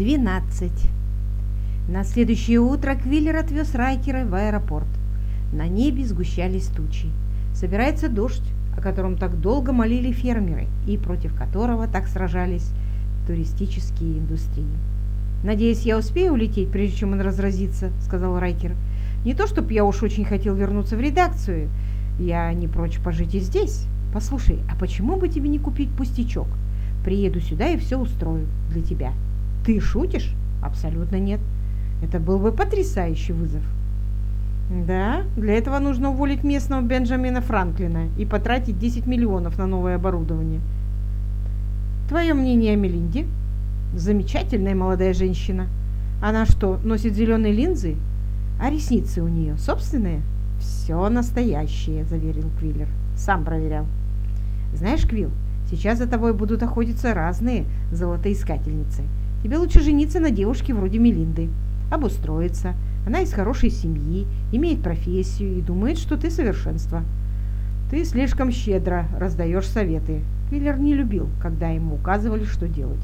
12. На следующее утро Квиллер отвез Райкера в аэропорт. На небе сгущались тучи. Собирается дождь, о котором так долго молили фермеры и против которого так сражались туристические индустрии. «Надеюсь, я успею улететь, прежде чем он разразится», — сказал Райкер. «Не то, чтобы я уж очень хотел вернуться в редакцию. Я не прочь пожить и здесь. Послушай, а почему бы тебе не купить пустячок? Приеду сюда и все устрою для тебя». Ты шутишь? Абсолютно нет. Это был бы потрясающий вызов. Да, для этого нужно уволить местного Бенджамина Франклина и потратить 10 миллионов на новое оборудование. Твое мнение о Мелинде? Замечательная молодая женщина. Она что, носит зеленые линзы? А ресницы у нее собственные? Все настоящее, заверил Квиллер. Сам проверял. Знаешь, Квилл, сейчас за тобой будут охотиться разные золотоискательницы – Тебе лучше жениться на девушке вроде Мелинды, обустроиться. Она из хорошей семьи, имеет профессию и думает, что ты совершенство. Ты слишком щедро раздаешь советы. Квиллер не любил, когда ему указывали, что делать.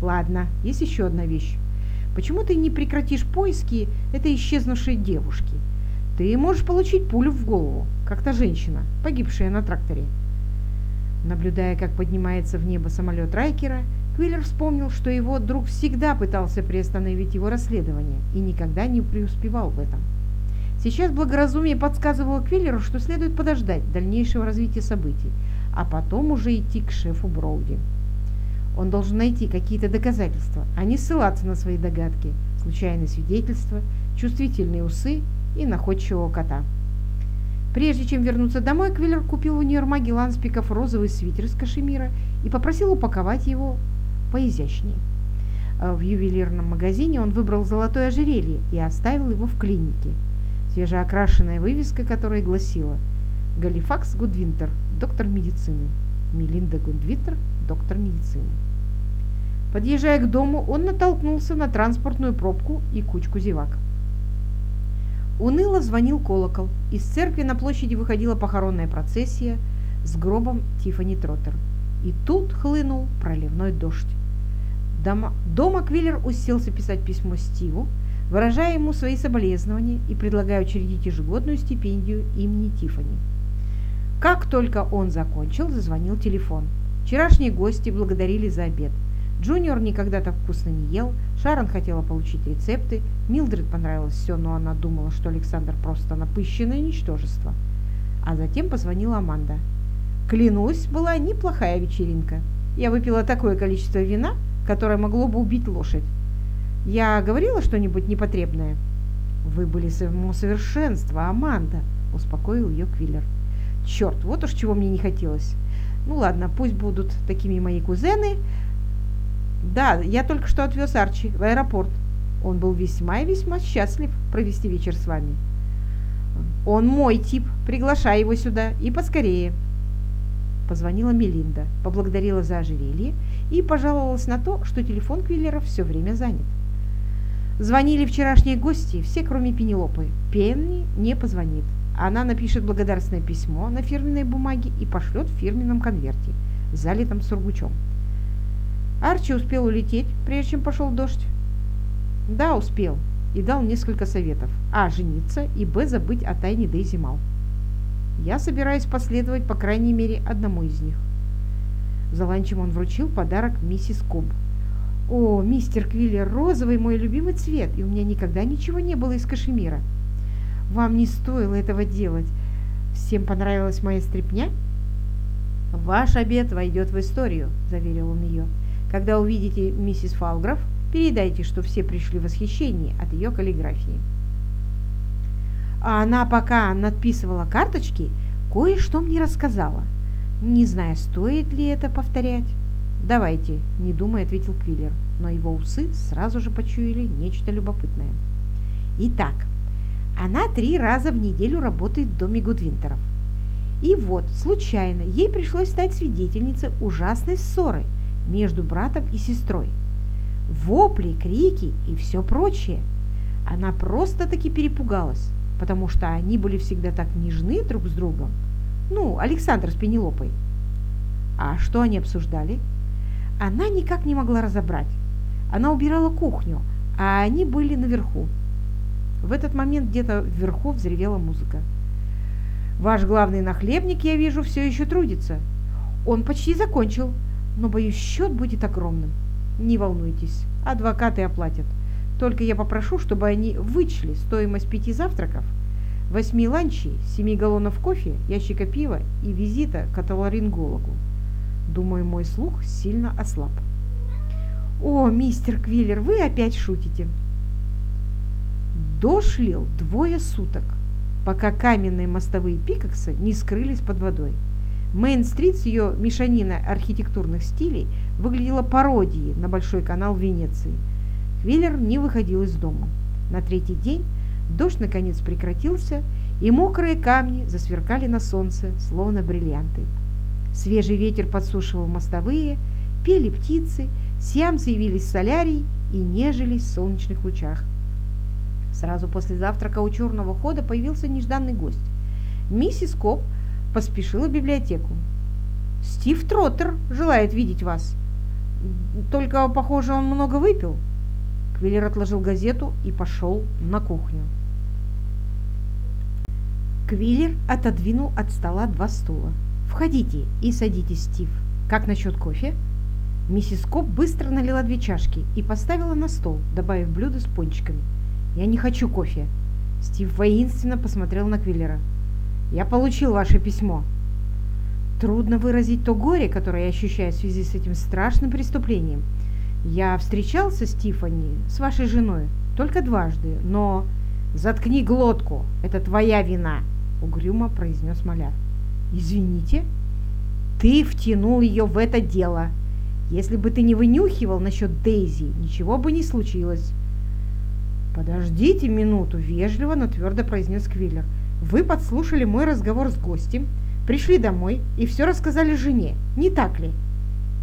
Ладно, есть еще одна вещь. Почему ты не прекратишь поиски этой исчезнувшей девушки? Ты можешь получить пулю в голову, как та женщина, погибшая на тракторе. Наблюдая, как поднимается в небо самолет Райкера, Квиллер вспомнил, что его друг всегда пытался приостановить его расследование и никогда не преуспевал в этом. Сейчас благоразумие подсказывало Квиллеру, что следует подождать дальнейшего развития событий, а потом уже идти к шефу Броуди. Он должен найти какие-то доказательства, а не ссылаться на свои догадки, случайные свидетельства, чувствительные усы и находчивого кота. Прежде чем вернуться домой, Квиллер купил в универмаге Ланспиков розовый свитер из кашемира и попросил упаковать его поизящнее. Э, в ювелирном магазине он выбрал золотое ожерелье и оставил его в клинике. Свежеокрашенная вывеска, которая гласила «Галифакс Гудвинтер, доктор медицины». Мелинда Гудвинтер, доктор медицины. Подъезжая к дому, он натолкнулся на транспортную пробку и кучку зевак. Уныло звонил колокол. Из церкви на площади выходила похоронная процессия с гробом Тифани Троттер. И тут хлынул проливной дождь. Дома, дома Квиллер уселся писать письмо Стиву, выражая ему свои соболезнования и предлагая учредить ежегодную стипендию имени Тифани. Как только он закончил, зазвонил телефон. Вчерашние гости благодарили за обед. Джуниор никогда так вкусно не ел, Шарон хотела получить рецепты, Милдред понравилось все, но она думала, что Александр просто напыщенное ничтожество. А затем позвонила Аманда. Клянусь, была неплохая вечеринка. Я выпила такое количество вина, которое могло бы убить лошадь. Я говорила что-нибудь непотребное? Вы были само совершенство, Аманда, успокоил ее Квиллер. Черт, вот уж чего мне не хотелось. Ну ладно, пусть будут такими мои кузены. Да, я только что отвез Арчи в аэропорт. Он был весьма и весьма счастлив провести вечер с вами. Он мой тип, приглашай его сюда и поскорее. Позвонила Мелинда, поблагодарила за ожерелье и пожаловалась на то, что телефон Квиллера все время занят. Звонили вчерашние гости, все кроме Пенелопы. Пенни не позвонит. Она напишет благодарственное письмо на фирменной бумаге и пошлет в фирменном конверте, залитом сургучом. Арчи успел улететь, прежде чем пошел дождь. Да, успел. И дал несколько советов. А. Жениться и Б. Забыть о тайне Дейзи Мал. Я собираюсь последовать по крайней мере одному из них. За ланчем он вручил подарок миссис Коб. «О, мистер Квиллер, розовый мой любимый цвет, и у меня никогда ничего не было из кашемира. Вам не стоило этого делать. Всем понравилась моя стряпня?» «Ваш обед войдет в историю», – заверил он ее. «Когда увидите миссис Фалграф, передайте, что все пришли в восхищение от ее каллиграфии». А она пока надписывала карточки, кое-что мне рассказала. Не знаю, стоит ли это повторять. «Давайте», – не думая, ответил Квиллер, но его усы сразу же почуяли нечто любопытное. Итак, она три раза в неделю работает в доме Гудвинтеров. И вот, случайно, ей пришлось стать свидетельницей ужасной ссоры между братом и сестрой. Вопли, крики и все прочее. Она просто-таки перепугалась потому что они были всегда так нежны друг с другом. Ну, Александр с Пенелопой. А что они обсуждали? Она никак не могла разобрать. Она убирала кухню, а они были наверху. В этот момент где-то вверху взревела музыка. «Ваш главный нахлебник, я вижу, все еще трудится. Он почти закончил, но, боюсь, счет будет огромным. Не волнуйтесь, адвокаты оплатят. Только я попрошу, чтобы они вычли стоимость пяти завтраков, восьми ланчей, семи галлонов кофе, ящика пива и визита к отоларингологу. Думаю, мой слух сильно ослаб. «О, мистер Квиллер, вы опять шутите!» Дождь лил двое суток, пока каменные мостовые Пикакса не скрылись под водой. Мейн-стрит с ее мешаниной архитектурных стилей выглядела пародией на Большой канал Венеции. Квиллер не выходил из дома. На третий день дождь наконец прекратился, и мокрые камни засверкали на солнце, словно бриллианты. Свежий ветер подсушивал мостовые, пели птицы, сиамцы явились в солярий и нежились в солнечных лучах. Сразу после завтрака у черного хода появился нежданный гость. Миссис Коп поспешила в библиотеку. «Стив Троттер желает видеть вас. Только, похоже, он много выпил». Квиллер отложил газету и пошел на кухню. Квиллер отодвинул от стола два стула. «Входите и садитесь, Стив. Как насчет кофе?» Миссис Коп быстро налила две чашки и поставила на стол, добавив блюдо с пончиками. «Я не хочу кофе». Стив воинственно посмотрел на Квиллера. «Я получил ваше письмо». Трудно выразить то горе, которое я ощущаю в связи с этим страшным преступлением. Я встречался с Тиффани, с вашей женой, только дважды, но... «Заткни глотку, это твоя вина», — угрюмо произнес маляр. «Извините?» «Ты втянул ее в это дело. Если бы ты не вынюхивал насчет Дейзи, ничего бы не случилось». «Подождите минуту», — вежливо, но твердо произнес Квиллер. «Вы подслушали мой разговор с гостем, пришли домой и все рассказали жене, не так ли?»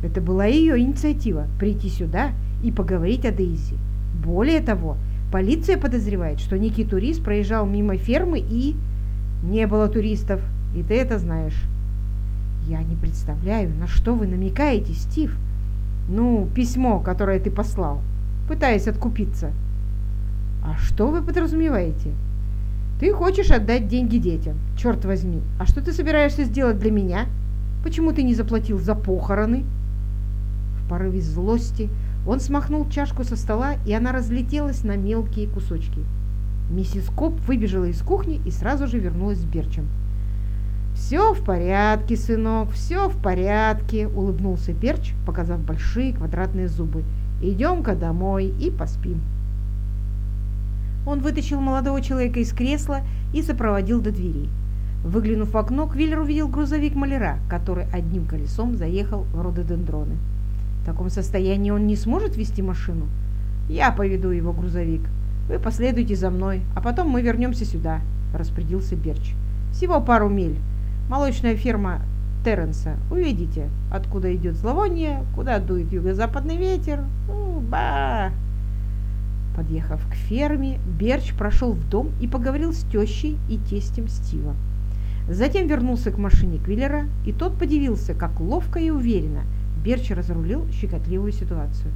Это была ее инициатива – прийти сюда и поговорить о Дейзи. Более того, полиция подозревает, что некий турист проезжал мимо фермы и... Не было туристов, и ты это знаешь. Я не представляю, на что вы намекаете, Стив. Ну, письмо, которое ты послал, пытаясь откупиться. А что вы подразумеваете? Ты хочешь отдать деньги детям, черт возьми. А что ты собираешься сделать для меня? Почему ты не заплатил за похороны? В порыве злости он смахнул чашку со стола, и она разлетелась на мелкие кусочки. Миссис Коп выбежала из кухни и сразу же вернулась с Берчем. «Все в порядке, сынок, все в порядке», — улыбнулся Берч, показав большие квадратные зубы. «Идем-ка домой и поспим». Он вытащил молодого человека из кресла и сопроводил до двери. Выглянув в окно, Квиллер увидел грузовик маляра, который одним колесом заехал в рододендроны. В таком состоянии он не сможет вести машину. Я поведу его грузовик. Вы последуйте за мной, а потом мы вернемся сюда, распорядился Берч. Всего пару миль. Молочная ферма Терренса. Увидите, откуда идет зловоние, куда дует юго-западный ветер. Ну, ба! Подъехав к ферме, Берч прошел в дом и поговорил с тещей и тестем Стива. Затем вернулся к машине Квиллера, и тот подивился, как ловко и уверенно Берч разрулил щекотливую ситуацию.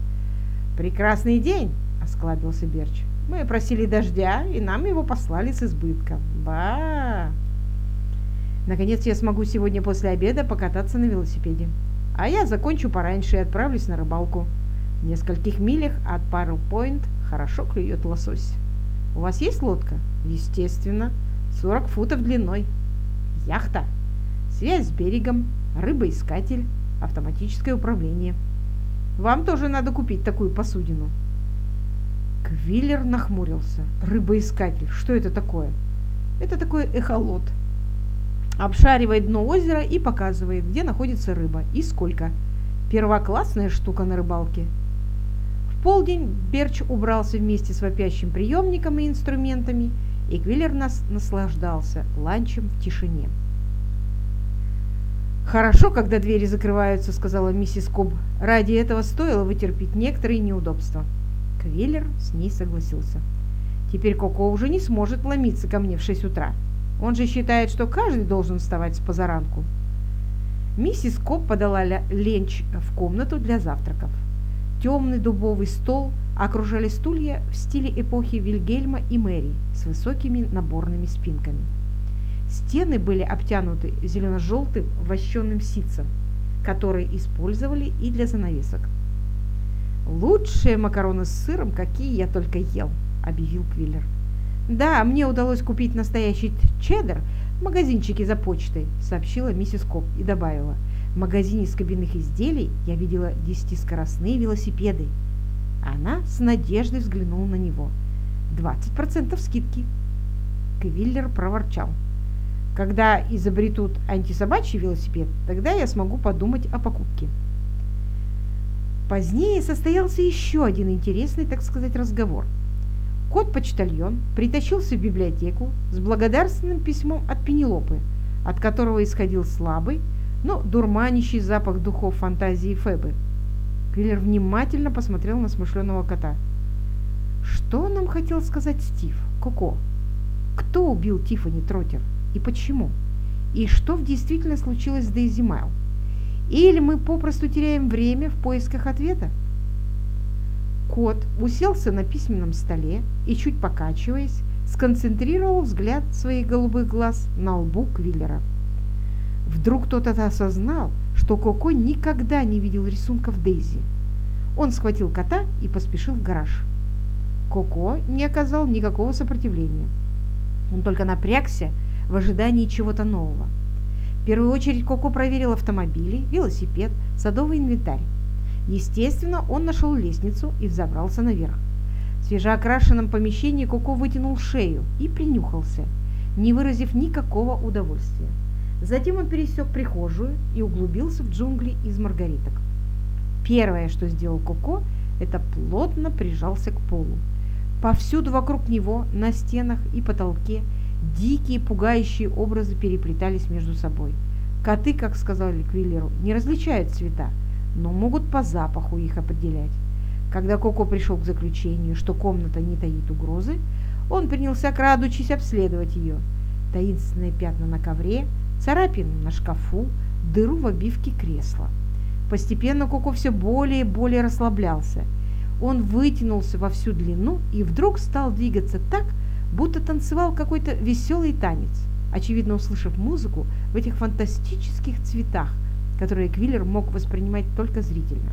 «Прекрасный день!» – осклабился Берч. «Мы просили дождя, и нам его послали с избытком. Ба!» «Наконец я смогу сегодня после обеда покататься на велосипеде. А я закончу пораньше и отправлюсь на рыбалку. В нескольких милях от Парл-Пойнт хорошо клюет лосось. У вас есть лодка? Естественно. 40 футов длиной. Яхта. Связь с берегом. Рыбоискатель. Автоматическое управление. Вам тоже надо купить такую посудину. Квиллер нахмурился. Рыбоискатель. Что это такое? Это такой эхолот. Обшаривает дно озера и показывает, где находится рыба и сколько. Первоклассная штука на рыбалке полдень Берч убрался вместе с вопящим приемником и инструментами, и Квиллер нас наслаждался ланчем в тишине. «Хорошо, когда двери закрываются», — сказала миссис Коб. «Ради этого стоило вытерпеть некоторые неудобства». Квиллер с ней согласился. «Теперь Коко уже не сможет ломиться ко мне в шесть утра. Он же считает, что каждый должен вставать с позаранку». Миссис Коб подала ленч в комнату для завтраков. Темный дубовый стол окружали стулья в стиле эпохи Вильгельма и Мэри с высокими наборными спинками. Стены были обтянуты зелено-желтым вощенным ситцем, который использовали и для занавесок. «Лучшие макароны с сыром, какие я только ел», – объявил Квиллер. «Да, мне удалось купить настоящий чеддер в магазинчике за почтой», – сообщила миссис Коп и добавила. «В магазине из кабинных изделий я видела десятискоростные велосипеды». Она с надеждой взглянула на него. «20% скидки». Квиллер проворчал. Когда изобретут антисобачий велосипед, тогда я смогу подумать о покупке. Позднее состоялся еще один интересный, так сказать, разговор. Кот-почтальон притащился в библиотеку с благодарственным письмом от Пенелопы, от которого исходил слабый, но дурманящий запах духов фантазии Фебы. Квиллер внимательно посмотрел на смышленого кота. Что нам хотел сказать Стив, Коко? Кто убил Тиффани Тротер? И почему? И что в действительно случилось с Дейзи Майл? Или мы попросту теряем время в поисках ответа? Кот уселся на письменном столе и, чуть покачиваясь, сконцентрировал взгляд своих голубых глаз на лбу Квиллера. Вдруг кто-то осознал, что Коко никогда не видел рисунков Дейзи. Он схватил кота и поспешил в гараж. Коко не оказал никакого сопротивления. Он только напрягся в ожидании чего-то нового. В первую очередь Коко проверил автомобили, велосипед, садовый инвентарь. Естественно, он нашел лестницу и взобрался наверх. В свежеокрашенном помещении Коко вытянул шею и принюхался, не выразив никакого удовольствия. Затем он пересек прихожую и углубился в джунгли из маргариток. Первое, что сделал Коко, это плотно прижался к полу. Повсюду вокруг него, на стенах и потолке, Дикие, пугающие образы переплетались между собой. Коты, как сказали Квиллеру, не различают цвета, но могут по запаху их определять. Когда Коко пришел к заключению, что комната не таит угрозы, он принялся, крадучись, обследовать ее. Таинственные пятна на ковре, царапину на шкафу, дыру в обивке кресла. Постепенно Коко все более и более расслаблялся. Он вытянулся во всю длину и вдруг стал двигаться так, будто танцевал какой-то веселый танец, очевидно услышав музыку в этих фантастических цветах, которые Квиллер мог воспринимать только зрительно.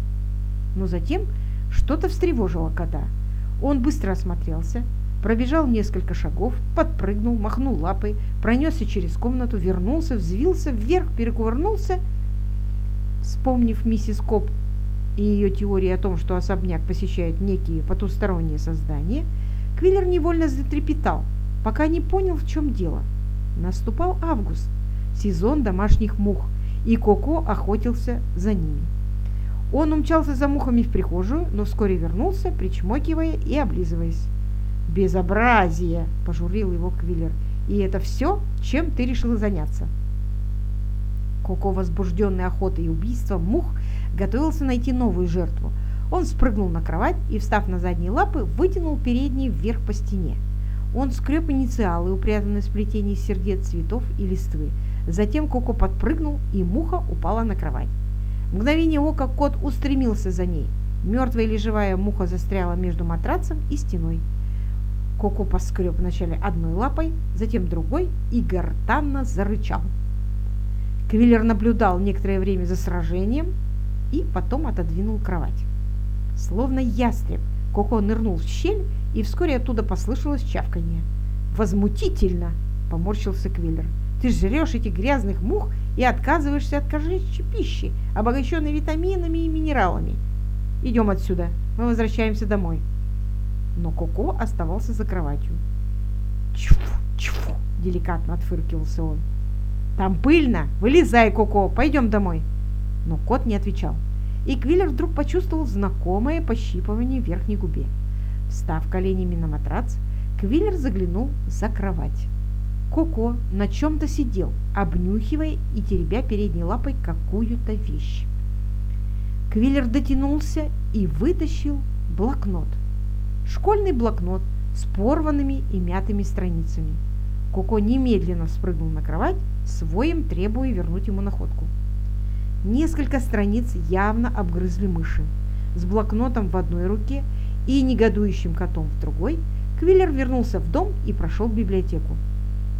Но затем что-то встревожило кота. Он быстро осмотрелся, пробежал несколько шагов, подпрыгнул, махнул лапой, пронесся через комнату, вернулся, взвился вверх, перекувырнулся. Вспомнив миссис Коп и ее теории о том, что особняк посещают некие потусторонние создания – Квиллер невольно затрепетал, пока не понял, в чем дело. Наступал август, сезон домашних мух, и Коко охотился за ними. Он умчался за мухами в прихожую, но вскоре вернулся, причмокивая и облизываясь. «Безобразие!» – пожурил его Квиллер. «И это все, чем ты решила заняться?» Коко, возбужденный охотой и убийством мух, готовился найти новую жертву – он спрыгнул на кровать и, встав на задние лапы, вытянул передние вверх по стене. Он скреб инициалы, упрятанные в сплетении сердец, цветов и листвы. Затем Коко подпрыгнул, и муха упала на кровать. В мгновение ока кот устремился за ней. Мертвая или живая муха застряла между матрацем и стеной. Коко поскреб вначале одной лапой, затем другой и гортанно зарычал. Квиллер наблюдал некоторое время за сражением и потом отодвинул кровать. Словно ястреб, Коко нырнул в щель, и вскоре оттуда послышалось чавканье. «Возмутительно!» – поморщился Квиллер. «Ты жрешь этих грязных мух и отказываешься от кошачьей пищи, обогащенной витаминами и минералами. Идем отсюда, мы возвращаемся домой». Но Коко оставался за кроватью. «Чфу, чфу!» – деликатно отфыркивался он. «Там пыльно! Вылезай, Коко, пойдем домой!» Но кот не отвечал и Квиллер вдруг почувствовал знакомое пощипывание в верхней губе. Встав коленями на матрац, Квиллер заглянул за кровать. Коко на чем-то сидел, обнюхивая и теребя передней лапой какую-то вещь. Квиллер дотянулся и вытащил блокнот. Школьный блокнот с порванными и мятыми страницами. Коко немедленно спрыгнул на кровать, своим требуя вернуть ему находку. Несколько страниц явно обгрызли мыши. с блокнотом в одной руке и негодующим котом в другой, Квиллер вернулся в дом и прошел в библиотеку.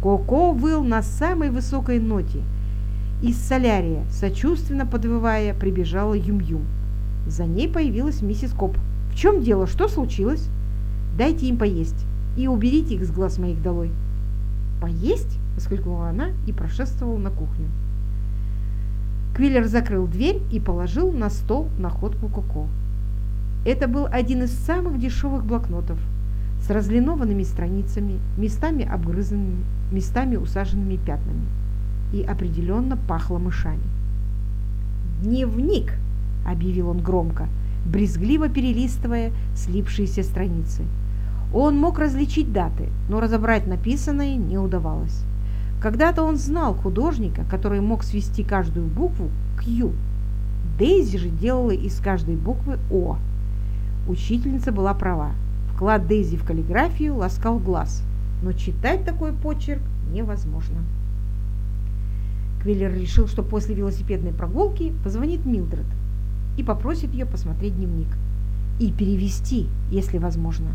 Коко выл на самой высокой ноте. Из солярия, сочувственно подвывая, прибежала Юм-Юм. За ней появилась миссис Коп. «В чем дело? Что случилось?» «Дайте им поесть и уберите их с глаз моих долой». «Поесть?» – воскликнула она и прошествовала на кухню. Квиллер закрыл дверь и положил на стол находку Коко. Это был один из самых дешевых блокнотов с разлинованными страницами, местами обгрызанными, местами усаженными пятнами. И определенно пахло мышами. «Дневник!» – объявил он громко, брезгливо перелистывая слипшиеся страницы. Он мог различить даты, но разобрать написанное не удавалось. Когда-то он знал художника, который мог свести каждую букву к «Ю». Дейзи же делала из каждой буквы «О». Учительница была права. Вклад Дейзи в каллиграфию ласкал глаз, но читать такой почерк невозможно. Квиллер решил, что после велосипедной прогулки позвонит Милдред и попросит ее посмотреть дневник и перевести, если возможно.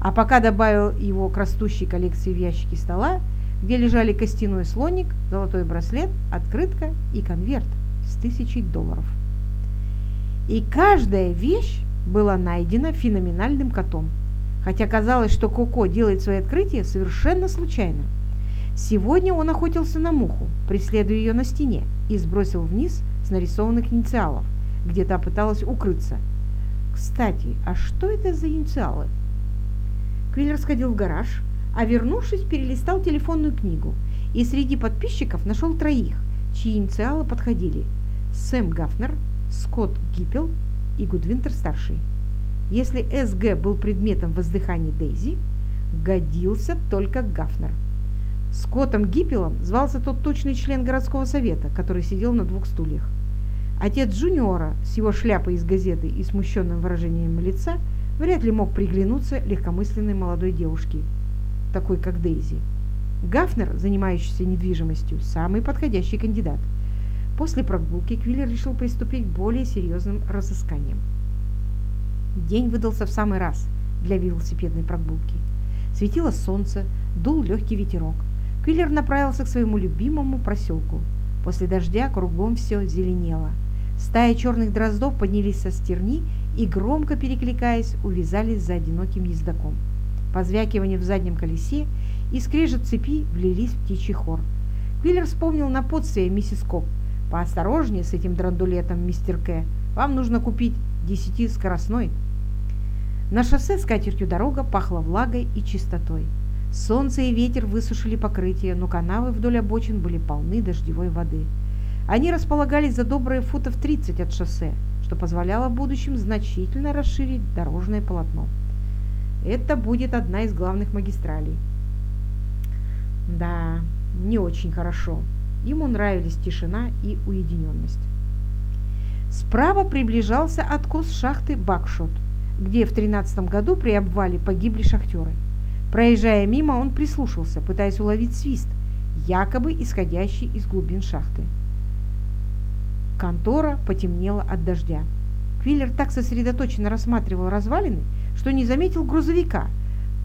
А пока добавил его к растущей коллекции в ящике стола, где лежали костяной слоник, золотой браслет, открытка и конверт с тысячей долларов. И каждая вещь была найдена феноменальным котом, хотя казалось, что Коко делает свои открытия совершенно случайно. Сегодня он охотился на муху, преследуя ее на стене, и сбросил вниз с нарисованных инициалов, где та пыталась укрыться. Кстати, а что это за инициалы? Квиллер сходил в гараж, а вернувшись, перелистал телефонную книгу и среди подписчиков нашел троих, чьи инициалы подходили – Сэм Гафнер, Скотт Гиппел и Гудвинтер-старший. Если СГ был предметом воздыхания Дейзи, годился только Гафнер. Скоттом Гиппелом звался тот точный член городского совета, который сидел на двух стульях. Отец Джуниора с его шляпой из газеты и смущенным выражением лица вряд ли мог приглянуться легкомысленной молодой девушке – такой как Дейзи. Гафнер, занимающийся недвижимостью, самый подходящий кандидат. После прогулки Квиллер решил приступить к более серьезным разысканиям. День выдался в самый раз для велосипедной прогулки. Светило солнце, дул легкий ветерок. Квиллер направился к своему любимому проселку. После дождя кругом все зеленело. Стаи черных дроздов поднялись со стерни и, громко перекликаясь, увязались за одиноким ездаком позвякивание в заднем колесе и скрежет цепи влились в птичий хор. Квиллер вспомнил на напутствие миссис Коп. «Поосторожнее с этим драндулетом, мистер К. Вам нужно купить десятискоростной». На шоссе с катертью дорога пахла влагой и чистотой. Солнце и ветер высушили покрытие, но канавы вдоль обочин были полны дождевой воды. Они располагались за добрые футов 30 от шоссе, что позволяло в будущем значительно расширить дорожное полотно. Это будет одна из главных магистралей. Да, не очень хорошо. Ему нравились тишина и уединенность. Справа приближался откос шахты Бакшот, где в 13 году при обвале погибли шахтеры. Проезжая мимо, он прислушался, пытаясь уловить свист, якобы исходящий из глубин шахты. Контора потемнела от дождя. Квиллер так сосредоточенно рассматривал развалины, что не заметил грузовика,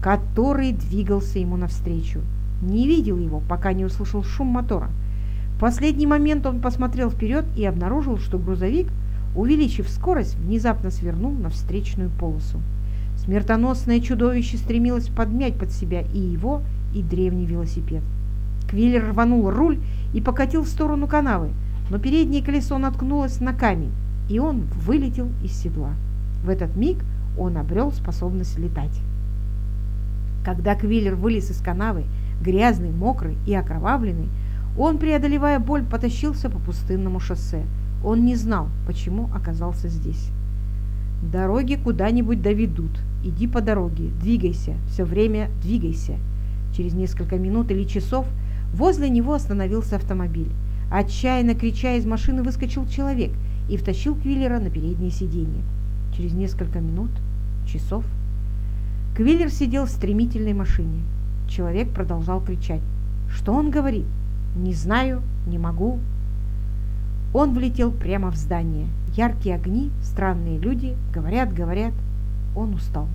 который двигался ему навстречу. Не видел его, пока не услышал шум мотора. В последний момент он посмотрел вперед и обнаружил, что грузовик, увеличив скорость, внезапно свернул на встречную полосу. Смертоносное чудовище стремилось подмять под себя и его, и древний велосипед. Квиллер рванул руль и покатил в сторону канавы, но переднее колесо наткнулось на камень, и он вылетел из седла. В этот миг он обрел способность летать. Когда Квиллер вылез из канавы, грязный, мокрый и окровавленный, он, преодолевая боль, потащился по пустынному шоссе. Он не знал, почему оказался здесь. Дороги куда-нибудь доведут. Иди по дороге, двигайся, все время двигайся. Через несколько минут или часов возле него остановился автомобиль. Отчаянно крича из машины выскочил человек и втащил Квиллера на переднее сиденье. Через несколько минут, часов, Квиллер сидел в стремительной машине. Человек продолжал кричать. Что он говорит? Не знаю, не могу. Он влетел прямо в здание. Яркие огни, странные люди, говорят, говорят. Он устал.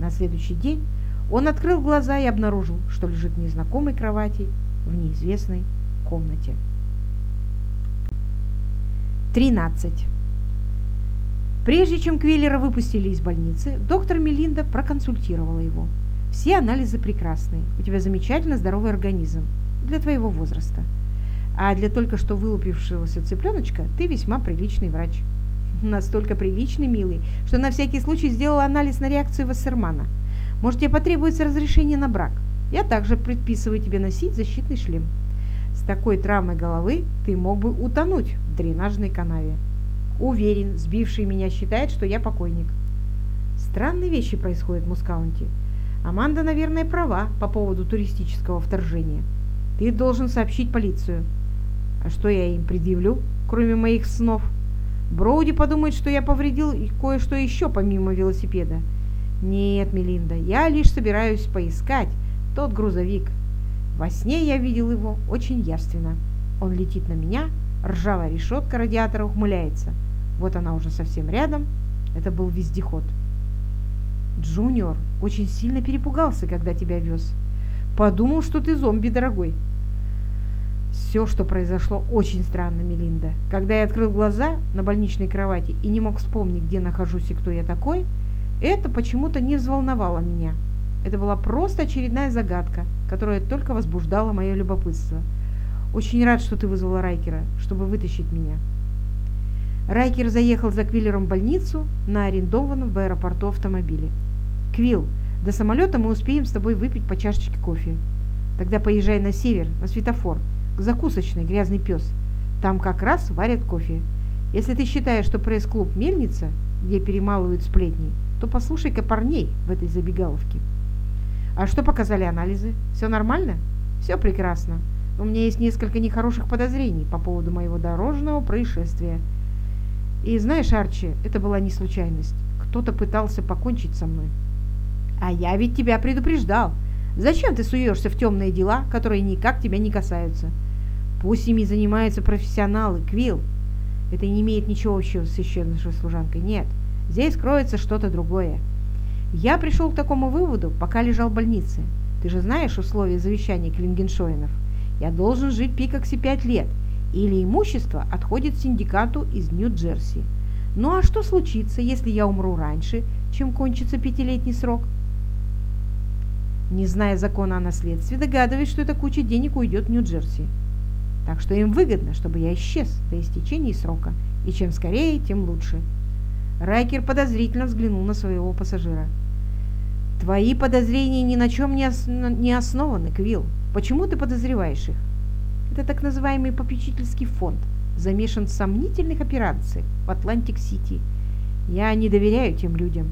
На следующий день он открыл глаза и обнаружил, что лежит в незнакомой кровати в неизвестной комнате. 13. Прежде чем Квиллера выпустили из больницы, доктор Мелинда проконсультировала его. Все анализы прекрасные. У тебя замечательно здоровый организм для твоего возраста. А для только что вылупившегося цыпленочка ты весьма приличный врач. Настолько приличный, милый, что на всякий случай сделал анализ на реакцию Вассермана. Может, тебе потребуется разрешение на брак. Я также предписываю тебе носить защитный шлем. С такой травмой головы ты мог бы утонуть в дренажной канаве. Уверен, сбивший меня считает, что я покойник. Странные вещи происходят в Мускаунте. Аманда, наверное, права по поводу туристического вторжения. Ты должен сообщить полицию. А что я им предъявлю, кроме моих снов? Броуди подумает, что я повредил кое-что еще помимо велосипеда. Нет, Мелинда, я лишь собираюсь поискать тот грузовик. Во сне я видел его очень явственно. Он летит на меня, ржавая решетка радиатора ухмыляется. Вот она уже совсем рядом. Это был вездеход. Джуниор очень сильно перепугался, когда тебя вез. Подумал, что ты зомби, дорогой. Все, что произошло, очень странно, Мелинда. Когда я открыл глаза на больничной кровати и не мог вспомнить, где нахожусь и кто я такой, это почему-то не взволновало меня. Это была просто очередная загадка, которая только возбуждала мое любопытство. Очень рад, что ты вызвала Райкера, чтобы вытащить меня. Райкер заехал за Квиллером в больницу на арендованном в аэропорту автомобиле. «Квилл, до самолета мы успеем с тобой выпить по чашечке кофе. Тогда поезжай на север, на светофор, к закусочной «Грязный пес». Там как раз варят кофе. Если ты считаешь, что пресс-клуб «Мельница», где перемалывают сплетни, то послушай-ка парней в этой забегаловке. А что показали анализы? Все нормально? Все прекрасно. У меня есть несколько нехороших подозрений по поводу моего дорожного происшествия. И знаешь, Арчи, это была не случайность. Кто-то пытался покончить со мной. А я ведь тебя предупреждал. Зачем ты суешься в темные дела, которые никак тебя не касаются? Пусть ими занимаются профессионалы, Квилл. Это не имеет ничего общего с исчезнувшей служанкой. Нет, здесь кроется что-то другое. Я пришел к такому выводу, пока лежал в больнице. Ты же знаешь условия завещания Клингеншоинов. Я должен жить Пикокси пять лет, или имущество отходит синдикату из Нью-Джерси. Ну а что случится, если я умру раньше, чем кончится пятилетний срок? Не зная закона о наследстве, догадываюсь, что эта куча денег уйдет в Нью-Джерси. Так что им выгодно, чтобы я исчез до истечения срока, и чем скорее, тем лучше. Райкер подозрительно взглянул на своего пассажира. «Твои подозрения ни на чем не, ос не основаны, Квилл. Почему ты подозреваешь их?» «Это так называемый попечительский фонд, замешан в сомнительных операциях в Атлантик-Сити. Я не доверяю тем людям».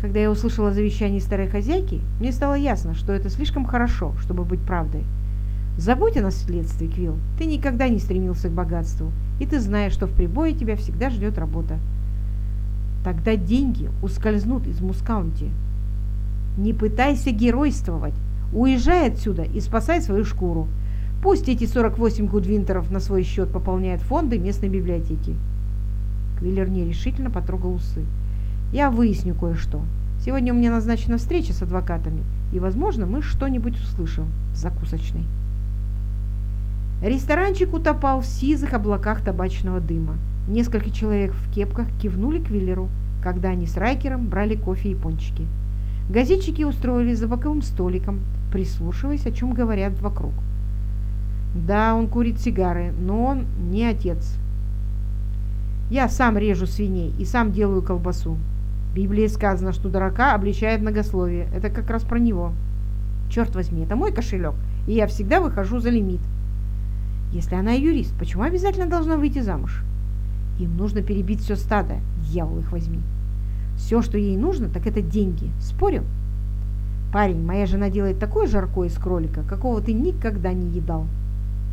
Когда я услышала о завещании старой хозяйки, мне стало ясно, что это слишком хорошо, чтобы быть правдой. Забудь о наследстве, Квилл. Ты никогда не стремился к богатству, и ты знаешь, что в прибое тебя всегда ждет работа. Тогда деньги ускользнут из Мускаунти. Не пытайся геройствовать. Уезжай отсюда и спасай свою шкуру. Пусть эти 48 гудвинтеров на свой счет пополняют фонды местной библиотеки. Квиллер нерешительно потрогал усы. Я выясню кое-что. Сегодня у меня назначена встреча с адвокатами, и, возможно, мы что-нибудь услышим в закусочной. Ресторанчик утопал в сизых облаках табачного дыма. Несколько человек в кепках кивнули к Виллеру, когда они с Райкером брали кофе и пончики. Газетчики устроились за боковым столиком, прислушиваясь, о чем говорят вокруг. Да, он курит сигары, но он не отец. Я сам режу свиней и сам делаю колбасу. В Библии сказано, что дурака обличает многословие. Это как раз про него. Черт возьми, это мой кошелек, и я всегда выхожу за лимит. Если она юрист, почему обязательно должна выйти замуж? Им нужно перебить все стадо, дьявол их возьми. Все, что ей нужно, так это деньги. Спорим? Парень, моя жена делает такое жаркое из кролика, какого ты никогда не едал.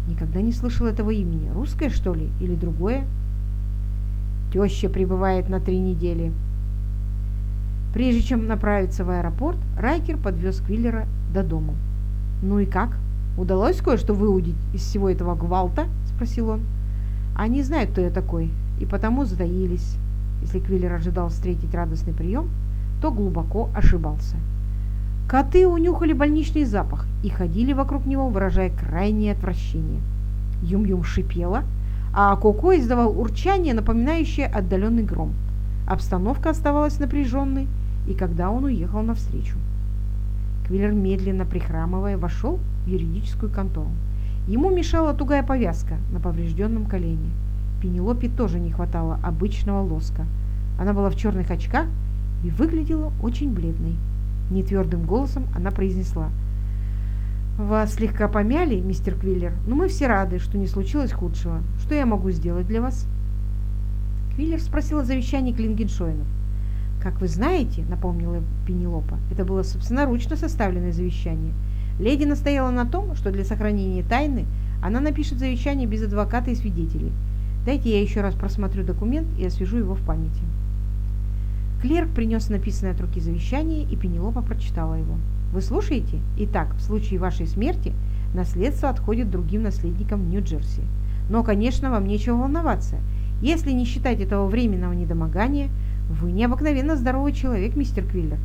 Никогда не слышал этого имени. Русское, что ли? Или другое? Теща прибывает на три недели. Прежде чем направиться в аэропорт, Райкер подвез Квиллера до дома. «Ну и как? Удалось кое-что выудить из всего этого гвалта?» – спросил он. «Они знают, кто я такой. и потому затаились. Если Квиллер ожидал встретить радостный прием, то глубоко ошибался. Коты унюхали больничный запах и ходили вокруг него, выражая крайнее отвращение. Юм-Юм шипела, а Коко издавал урчание, напоминающее отдаленный гром. Обстановка оставалась напряженной, и когда он уехал навстречу. Квиллер, медленно прихрамывая, вошел в юридическую контору. Ему мешала тугая повязка на поврежденном колене. Пенелопе тоже не хватало обычного лоска. Она была в черных очках и выглядела очень бледной. Нетвердым голосом она произнесла. «Вас слегка помяли, мистер Квиллер, но мы все рады, что не случилось худшего. Что я могу сделать для вас?» Квиллер спросил о завещании Клингеншойнов. «Как вы знаете, — напомнила Пенелопа, — это было собственноручно составленное завещание. Леди настояла на том, что для сохранения тайны она напишет завещание без адвоката и свидетелей. Дайте я еще раз просмотрю документ и освежу его в памяти». Клерк принес написанное от руки завещание, и Пенелопа прочитала его. «Вы слушаете? Итак, в случае вашей смерти наследство отходит другим наследникам Нью-Джерси. Но, конечно, вам нечего волноваться. Если не считать этого временного недомогания, вы необыкновенно здоровый человек, мистер Квиллер.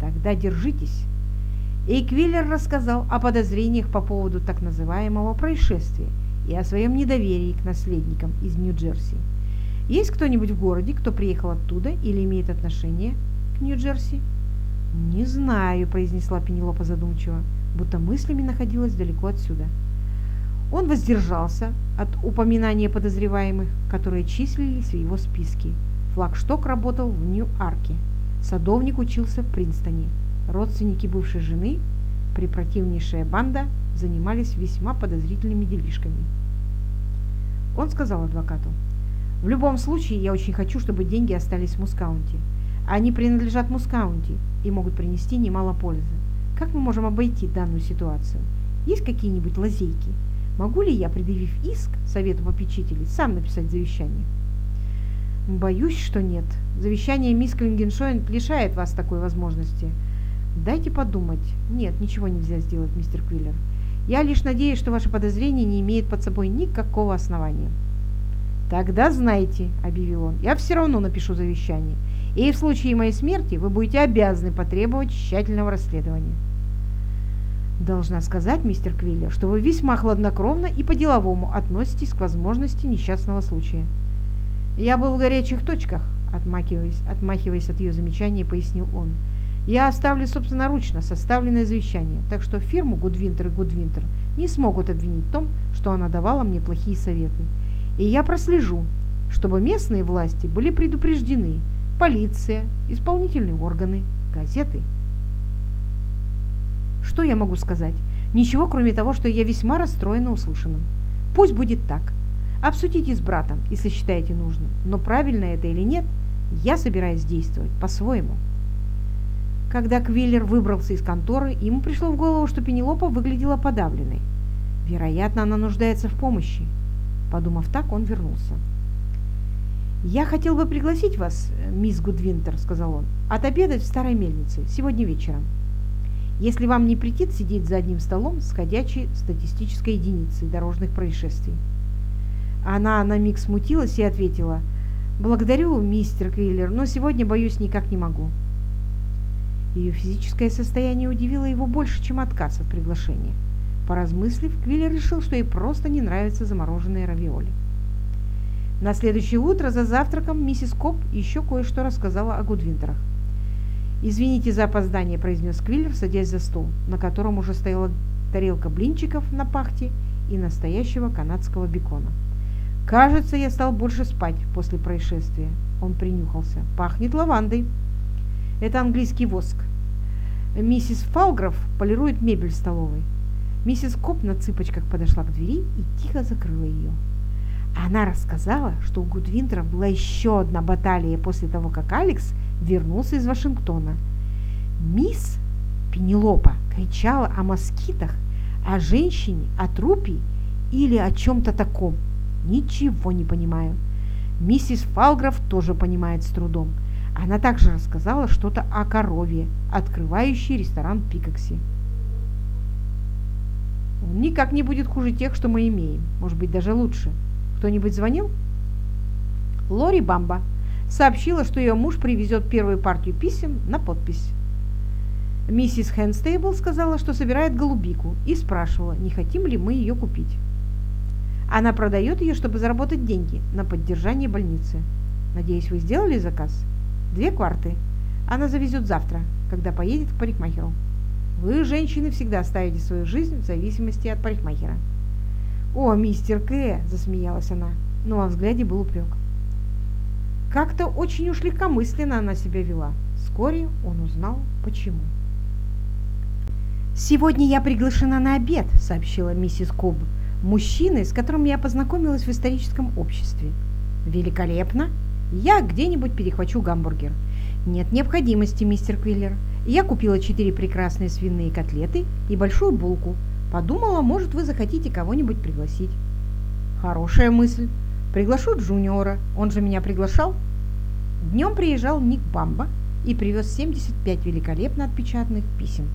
Тогда держитесь. И Квиллер рассказал о подозрениях по поводу так называемого происшествия и о своем недоверии к наследникам из Нью-Джерси. Есть кто-нибудь в городе, кто приехал оттуда или имеет отношение к Нью-Джерси? «Не знаю», – произнесла Пенелопа задумчиво, будто мыслями находилась далеко отсюда. Он воздержался от упоминания подозреваемых, которые числились в его списке. Флагшток работал в Нью-Арке. Садовник учился в Принстоне. Родственники бывшей жены, препротивнейшая банда, занимались весьма подозрительными делишками. Он сказал адвокату, «В любом случае, я очень хочу, чтобы деньги остались в Мускаунте. Они принадлежат Мускаунте и могут принести немало пользы. Как мы можем обойти данную ситуацию? Есть какие-нибудь лазейки?» Могу ли я, предъявив иск Совету попечителей, сам написать завещание? Боюсь, что нет. Завещание мисс Клингеншоин лишает вас такой возможности. Дайте подумать. Нет, ничего нельзя сделать, мистер Квиллер. Я лишь надеюсь, что ваше подозрение не имеет под собой никакого основания. Тогда знайте, объявил он, я все равно напишу завещание. И в случае моей смерти вы будете обязаны потребовать тщательного расследования. Должна сказать, мистер Квиллер, что вы весьма хладнокровно и по-деловому относитесь к возможности несчастного случая. Я был в горячих точках, отмахиваясь, отмахиваясь от ее замечания, пояснил он. Я оставлю собственноручно составленное завещание, так что фирму Гудвинтер и Гудвинтер не смогут обвинить в том, что она давала мне плохие советы. И я прослежу, чтобы местные власти были предупреждены, полиция, исполнительные органы, газеты – что я могу сказать? Ничего, кроме того, что я весьма расстроена услышанным. Пусть будет так. Обсудите с братом, если считаете нужным. Но правильно это или нет, я собираюсь действовать по-своему. Когда Квиллер выбрался из конторы, ему пришло в голову, что Пенелопа выглядела подавленной. Вероятно, она нуждается в помощи. Подумав так, он вернулся. «Я хотел бы пригласить вас, мисс Гудвинтер», — сказал он, — «отобедать в старой мельнице сегодня вечером если вам не претит сидеть за одним столом с ходячей статистической единицей дорожных происшествий. Она на миг смутилась и ответила, «Благодарю, мистер Квиллер, но сегодня, боюсь, никак не могу». Ее физическое состояние удивило его больше, чем отказ от приглашения. Поразмыслив, Квиллер решил, что ей просто не нравятся замороженные равиоли. На следующее утро за завтраком миссис Коп еще кое-что рассказала о Гудвинтерах. «Извините за опоздание», – произнес Квиллер, садясь за стол, на котором уже стояла тарелка блинчиков на пахте и настоящего канадского бекона. «Кажется, я стал больше спать после происшествия». Он принюхался. «Пахнет лавандой». «Это английский воск». Миссис Фалграф полирует мебель в столовой. Миссис Коп на цыпочках подошла к двери и тихо закрыла ее. Она рассказала, что у Гудвинтеров была еще одна баталия после того, как Алекс – вернулся из Вашингтона. Мисс Пенелопа кричала о москитах, о женщине, о трупе или о чем-то таком. Ничего не понимаю. Миссис Фалграф тоже понимает с трудом. Она также рассказала что-то о корове, открывающей ресторан Пикокси. Он никак не будет хуже тех, что мы имеем. Может быть, даже лучше. Кто-нибудь звонил? Лори Бамба сообщила, что ее муж привезет первую партию писем на подпись. Миссис Хэнстейбл сказала, что собирает голубику и спрашивала, не хотим ли мы ее купить. Она продает ее, чтобы заработать деньги на поддержание больницы. Надеюсь, вы сделали заказ? Две кварты. Она завезет завтра, когда поедет к парикмахеру. Вы, женщины, всегда ставите свою жизнь в зависимости от парикмахера. «О, мистер К!» – засмеялась она, но во взгляде был упрек. Как-то очень уж легкомысленно она себя вела. Вскоре он узнал, почему. «Сегодня я приглашена на обед», – сообщила миссис Коб, мужчиной, с которым я познакомилась в историческом обществе. «Великолепно! Я где-нибудь перехвачу гамбургер. Нет необходимости, мистер Квиллер. Я купила четыре прекрасные свиные котлеты и большую булку. Подумала, может, вы захотите кого-нибудь пригласить. Хорошая мысль. Приглашу Джуниора. Он же меня приглашал. Днем приезжал Ник Бамба и привез 75 великолепно отпечатанных писем.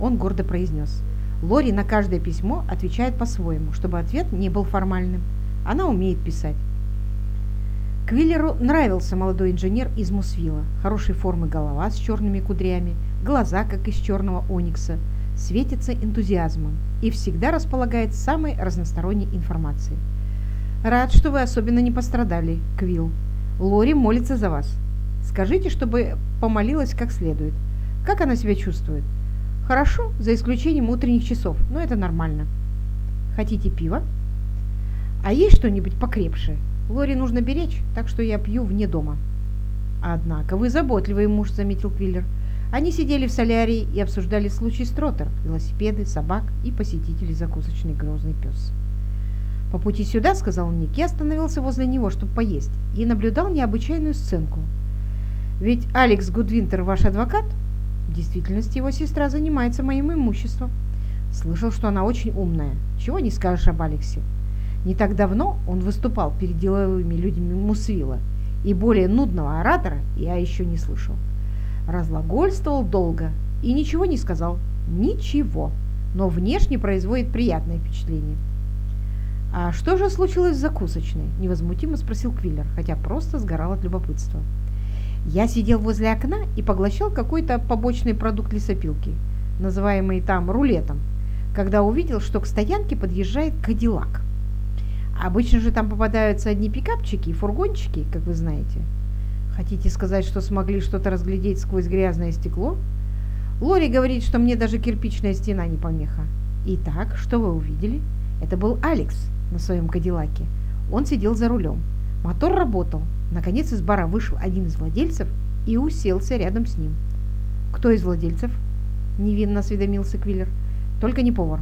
Он гордо произнес. Лори на каждое письмо отвечает по-своему, чтобы ответ не был формальным. Она умеет писать. Квиллеру нравился молодой инженер из Мусвилла. Хорошей формы голова с черными кудрями, глаза, как из черного оникса, светится энтузиазмом и всегда располагает самой разносторонней информацией. Рад, что вы особенно не пострадали, Квилл. Лори молится за вас. Скажите, чтобы помолилась как следует. Как она себя чувствует? Хорошо, за исключением утренних часов, но это нормально. Хотите пива? А есть что-нибудь покрепшее? Лори нужно беречь, так что я пью вне дома. Однако вы заботливый муж, заметил Квиллер. Они сидели в солярии и обсуждали случай Стротер, велосипеды, собак и посетителей закусочный грозный пес. По пути сюда, сказал Ник, я остановился возле него, чтобы поесть, и наблюдал необычайную сценку. Ведь Алекс Гудвинтер ваш адвокат? В действительности его сестра занимается моим имуществом. Слышал, что она очень умная. Чего не скажешь об Алексе. Не так давно он выступал перед деловыми людьми Мусвила, и более нудного оратора я еще не слышал. Разлагольствовал долго и ничего не сказал. Ничего. Но внешне производит приятное впечатление. «А что же случилось в закусочной?» – невозмутимо спросил Квиллер, хотя просто сгорал от любопытства. Я сидел возле окна и поглощал какой-то побочный продукт лесопилки, называемый там рулетом, когда увидел, что к стоянке подъезжает Кадиллак. Обычно же там попадаются одни пикапчики и фургончики, как вы знаете. Хотите сказать, что смогли что-то разглядеть сквозь грязное стекло? Лори говорит, что мне даже кирпичная стена не помеха. Итак, что вы увидели? Это был Алекс на своем Кадиллаке. Он сидел за рулем. Мотор работал. Наконец из бара вышел один из владельцев и уселся рядом с ним. «Кто из владельцев?» – невинно осведомился Квиллер. «Только не повар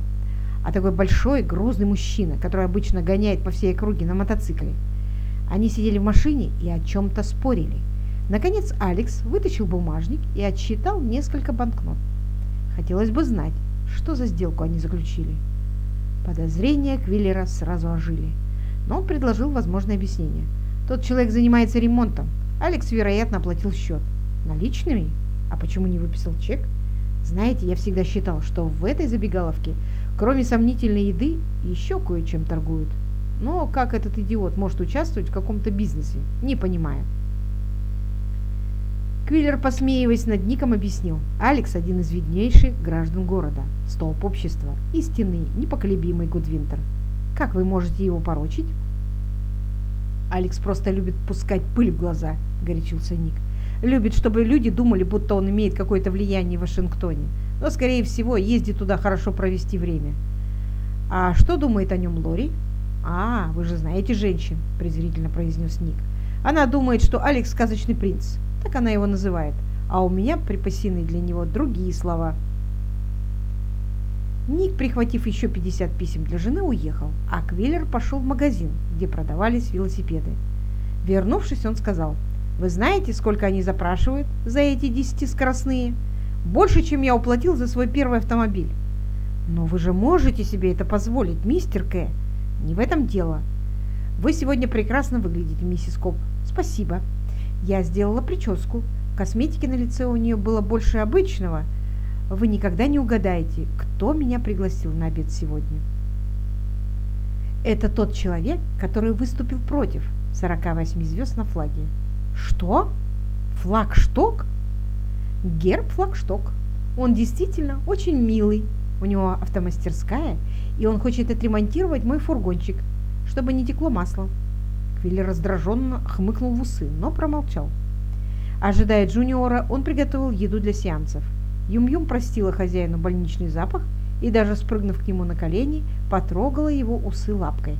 а такой большой, грузный мужчина, который обычно гоняет по всей округе на мотоцикле. Они сидели в машине и о чем-то спорили. Наконец Алекс вытащил бумажник и отсчитал несколько банкнот. Хотелось бы знать, что за сделку они заключили. Подозрения Квиллера сразу ожили, но он предложил возможное объяснение. Тот человек занимается ремонтом. Алекс, вероятно, оплатил счет. Наличными? А почему не выписал чек? Знаете, я всегда считал, что в этой забегаловке Кроме сомнительной еды, еще кое-чем торгуют. Но как этот идиот может участвовать в каком-то бизнесе, не понимаю. Квиллер, посмеиваясь над Ником, объяснил. Алекс – один из виднейших граждан города, столб общества, истинный, непоколебимый Гудвинтер. Как вы можете его порочить? Алекс просто любит пускать пыль в глаза, горячился Ник. Любит, чтобы люди думали, будто он имеет какое-то влияние в Вашингтоне но, скорее всего, ездит туда хорошо провести время. А что думает о нем Лори? А, вы же знаете женщин, презрительно произнес Ник. Она думает, что Алекс сказочный принц. Так она его называет. А у меня припасены для него другие слова. Ник, прихватив еще 50 писем для жены, уехал, а Квиллер пошел в магазин, где продавались велосипеды. Вернувшись, он сказал, «Вы знаете, сколько они запрашивают за эти десятискоростные?» Больше, чем я уплатил за свой первый автомобиль. Но вы же можете себе это позволить, мистер К. Не в этом дело. Вы сегодня прекрасно выглядите, миссис Коп. Спасибо. Я сделала прическу. Косметики на лице у нее было больше обычного. Вы никогда не угадаете, кто меня пригласил на обед сегодня. Это тот человек, который выступил против, 48 звезд на флаге. Что? Флагшток? Герб флагшток. Он действительно очень милый. У него автомастерская, и он хочет отремонтировать мой фургончик, чтобы не текло масло. Квилли раздраженно хмыкнул в усы, но промолчал. Ожидая Джуниора, он приготовил еду для сеансов. Юм-Юм простила хозяину больничный запах и даже спрыгнув к нему на колени, потрогала его усы лапкой.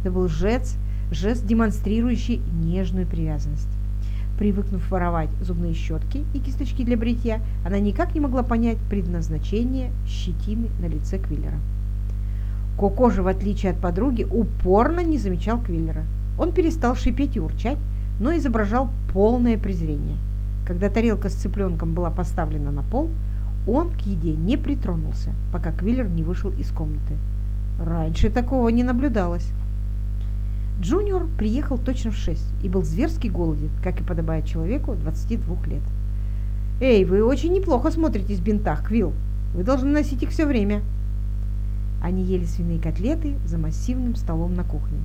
Это был жест, жест, демонстрирующий нежную привязанность. Привыкнув воровать зубные щетки и кисточки для бритья, она никак не могла понять предназначение щетины на лице Квиллера. Коко же, в отличие от подруги, упорно не замечал Квиллера. Он перестал шипеть и урчать, но изображал полное презрение. Когда тарелка с цыпленком была поставлена на пол, он к еде не притронулся, пока Квиллер не вышел из комнаты. Раньше такого не наблюдалось. Джуниор приехал точно в 6 и был зверски голоден, как и подобает человеку 22 лет. «Эй, вы очень неплохо смотритесь в бинтах, Квилл. Вы должны носить их все время». Они ели свиные котлеты за массивным столом на кухне.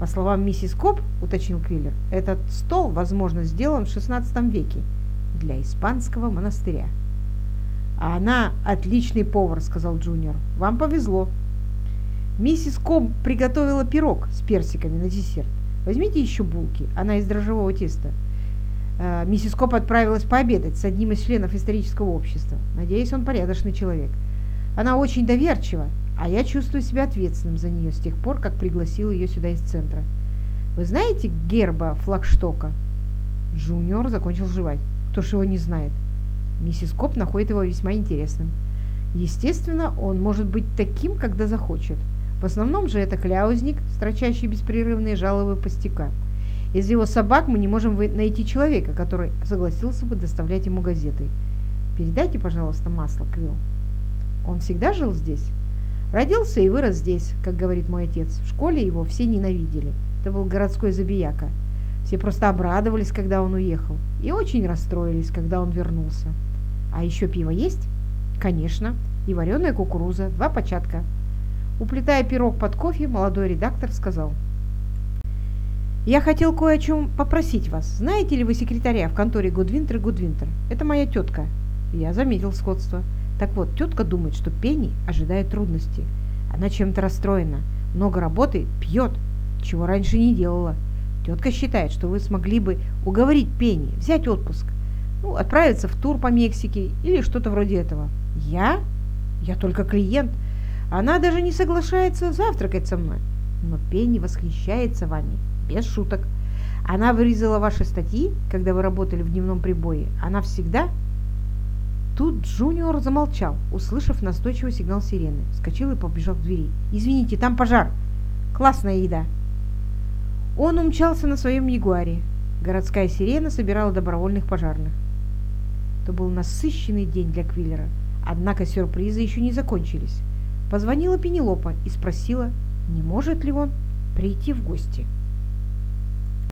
По словам миссис Коп, уточнил Квиллер, этот стол, возможно, сделан в 16 веке для испанского монастыря. «А она отличный повар», — сказал Джуниор. «Вам повезло». Миссис Коп приготовила пирог с персиками на десерт. Возьмите еще булки, она из дрожжевого теста. Э, миссис Коп отправилась пообедать с одним из членов исторического общества. Надеюсь, он порядочный человек. Она очень доверчива, а я чувствую себя ответственным за нее с тех пор, как пригласил ее сюда из центра. Вы знаете Герба Флагштока? Джуниор закончил жевать. Кто ж его не знает? Миссис Коп находит его весьма интересным. Естественно, он может быть таким, когда захочет. В основном же это кляузник, строчащий беспрерывные жалобы пустяка. Из-за его собак мы не можем найти человека, который согласился бы доставлять ему газеты. Передайте, пожалуйста, масло, Квилл. Он всегда жил здесь? Родился и вырос здесь, как говорит мой отец. В школе его все ненавидели. Это был городской забияка. Все просто обрадовались, когда он уехал, и очень расстроились, когда он вернулся. А еще пиво есть? Конечно. И вареная кукуруза, два початка. Уплетая пирог под кофе, молодой редактор сказал. «Я хотел кое о чем попросить вас. Знаете ли вы секретаря в конторе Гудвинтер Гудвинтер? Это моя тетка». Я заметил сходство. Так вот, тетка думает, что Пенни ожидает трудности. Она чем-то расстроена, много работы, пьет, чего раньше не делала. Тетка считает, что вы смогли бы уговорить Пенни взять отпуск, ну, отправиться в тур по Мексике или что-то вроде этого. Я? Я только клиент. Она даже не соглашается завтракать со мной. Но Пенни восхищается вами, без шуток. Она вырезала ваши статьи, когда вы работали в дневном прибое. Она всегда... Тут Джуниор замолчал, услышав настойчивый сигнал сирены. Вскочил и побежал к двери. «Извините, там пожар! Классная еда!» Он умчался на своем ягуаре. Городская сирена собирала добровольных пожарных. Это был насыщенный день для Квиллера. Однако сюрпризы еще не закончились. Позвонила Пенелопа и спросила, не может ли он прийти в гости.